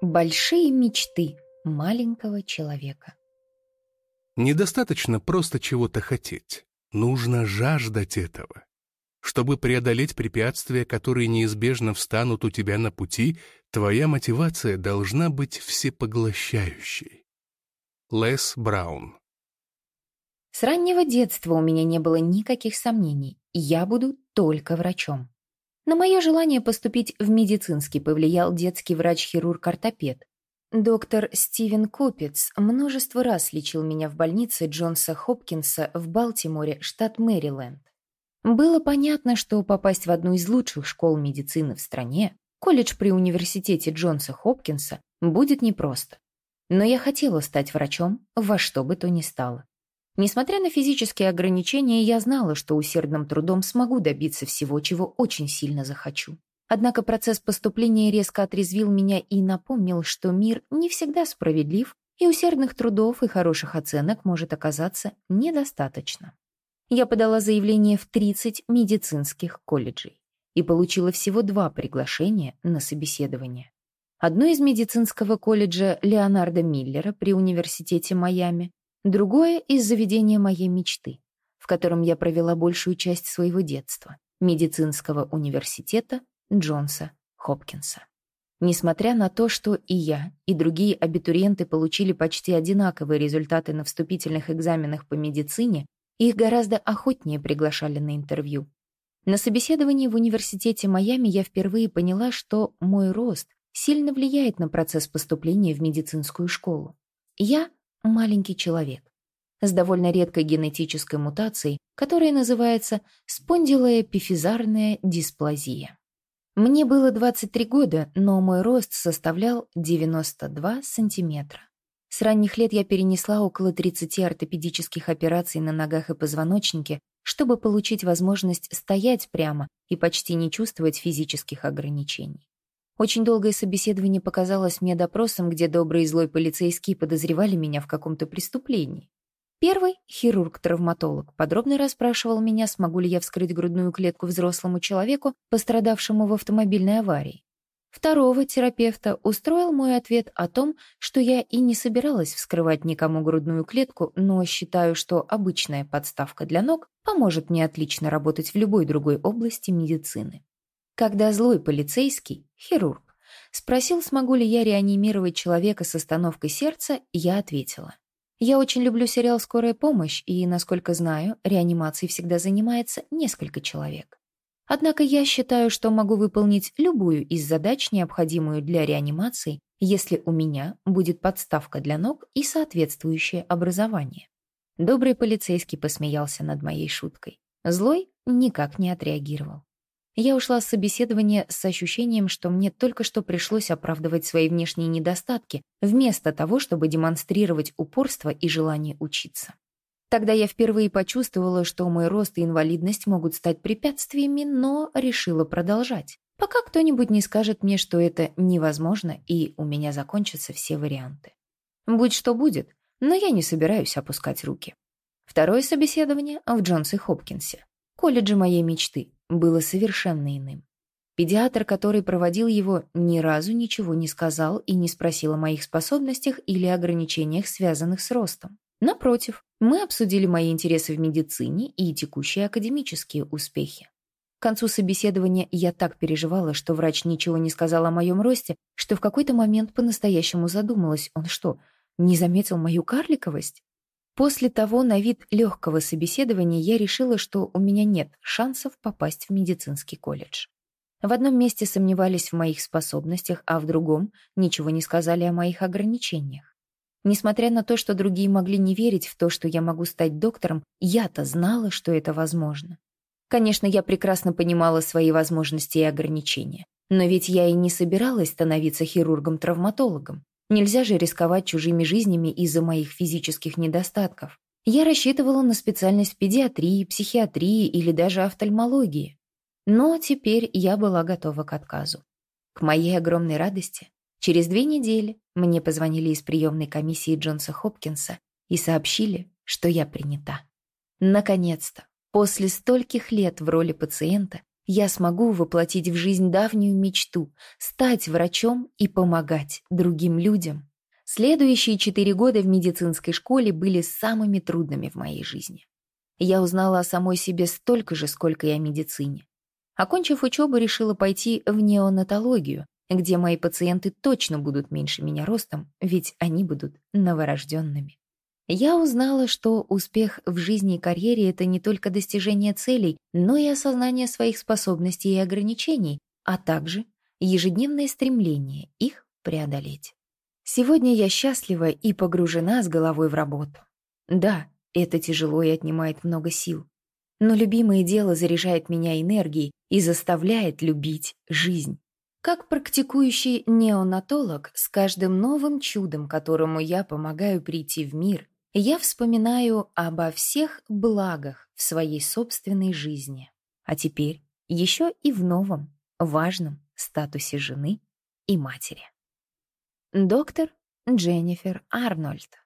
Большие мечты маленького человека. Недостаточно просто чего-то хотеть. Нужно жаждать этого. Чтобы преодолеть препятствия, которые неизбежно встанут у тебя на пути, твоя мотивация должна быть всепоглощающей. Лес Браун С раннего детства у меня не было никаких сомнений. Я буду только врачом. На мое желание поступить в медицинский повлиял детский врач-хирург-ортопед. Доктор Стивен Копец множество раз лечил меня в больнице Джонса Хопкинса в Балтиморе, штат Мэриленд. Было понятно, что попасть в одну из лучших школ медицины в стране, колледж при университете Джонса Хопкинса, будет непросто. Но я хотела стать врачом во что бы то ни стало. Несмотря на физические ограничения, я знала, что усердным трудом смогу добиться всего, чего очень сильно захочу. Однако процесс поступления резко отрезвил меня и напомнил, что мир не всегда справедлив, и усердных трудов и хороших оценок может оказаться недостаточно. Я подала заявление в 30 медицинских колледжей и получила всего два приглашения на собеседование. Одно из медицинского колледжа Леонардо Миллера при Университете Майами, Другое — из заведения моей мечты, в котором я провела большую часть своего детства — медицинского университета Джонса Хопкинса. Несмотря на то, что и я, и другие абитуриенты получили почти одинаковые результаты на вступительных экзаменах по медицине, их гораздо охотнее приглашали на интервью. На собеседовании в университете Майами я впервые поняла, что мой рост сильно влияет на процесс поступления в медицинскую школу. Я маленький человек с довольно редкой генетической мутацией, которая называется спондилоэпифизарная дисплазия. Мне было 23 года, но мой рост составлял 92 сантиметра. С ранних лет я перенесла около 30 ортопедических операций на ногах и позвоночнике, чтобы получить возможность стоять прямо и почти не чувствовать физических ограничений. Очень долгое собеседование показалось мне допросом, где добрый и злой полицейские подозревали меня в каком-то преступлении. Первый, хирург-травматолог, подробно расспрашивал меня, смогу ли я вскрыть грудную клетку взрослому человеку, пострадавшему в автомобильной аварии. Второго терапевта устроил мой ответ о том, что я и не собиралась вскрывать никому грудную клетку, но считаю, что обычная подставка для ног поможет мне отлично работать в любой другой области медицины. Когда злой полицейский, хирург, спросил, смогу ли я реанимировать человека с остановкой сердца, я ответила. Я очень люблю сериал «Скорая помощь», и, насколько знаю, реанимацией всегда занимается несколько человек. Однако я считаю, что могу выполнить любую из задач, необходимую для реанимации, если у меня будет подставка для ног и соответствующее образование. Добрый полицейский посмеялся над моей шуткой. Злой никак не отреагировал. Я ушла с собеседования с ощущением, что мне только что пришлось оправдывать свои внешние недостатки, вместо того, чтобы демонстрировать упорство и желание учиться. Тогда я впервые почувствовала, что мой рост и инвалидность могут стать препятствиями, но решила продолжать, пока кто-нибудь не скажет мне, что это невозможно, и у меня закончатся все варианты. Будь что будет, но я не собираюсь опускать руки. Второе собеседование в Джонсе Хопкинсе, колледже моей мечты, было совершенно иным. Педиатр, который проводил его, ни разу ничего не сказал и не спросил о моих способностях или ограничениях, связанных с ростом. Напротив, мы обсудили мои интересы в медицине и текущие академические успехи. К концу собеседования я так переживала, что врач ничего не сказал о моем росте, что в какой-то момент по-настоящему задумалась, он что, не заметил мою карликовость? После того на вид легкого собеседования я решила, что у меня нет шансов попасть в медицинский колледж. В одном месте сомневались в моих способностях, а в другом ничего не сказали о моих ограничениях. Несмотря на то, что другие могли не верить в то, что я могу стать доктором, я-то знала, что это возможно. Конечно, я прекрасно понимала свои возможности и ограничения. Но ведь я и не собиралась становиться хирургом-травматологом. Нельзя же рисковать чужими жизнями из-за моих физических недостатков. Я рассчитывала на специальность педиатрии, психиатрии или даже офтальмологии. Но теперь я была готова к отказу. К моей огромной радости, через две недели мне позвонили из приемной комиссии Джонса Хопкинса и сообщили, что я принята. Наконец-то, после стольких лет в роли пациента, я смогу воплотить в жизнь давнюю мечту — стать врачом и помогать другим людям. Следующие четыре года в медицинской школе были самыми трудными в моей жизни. Я узнала о самой себе столько же, сколько и о медицине. Окончив учебу, решила пойти в неонатологию, где мои пациенты точно будут меньше меня ростом, ведь они будут новорожденными. Я узнала, что успех в жизни и карьере — это не только достижение целей, но и осознание своих способностей и ограничений, а также ежедневное стремление их преодолеть. Сегодня я счастлива и погружена с головой в работу. Да, это тяжело и отнимает много сил. Но любимое дело заряжает меня энергией и заставляет любить жизнь. Как практикующий неонатолог, с каждым новым чудом, которому я помогаю прийти в мир, я вспоминаю обо всех благах в своей собственной жизни. А теперь еще и в новом, важном статусе жены и матери. Доктор Дженнифер Арнольд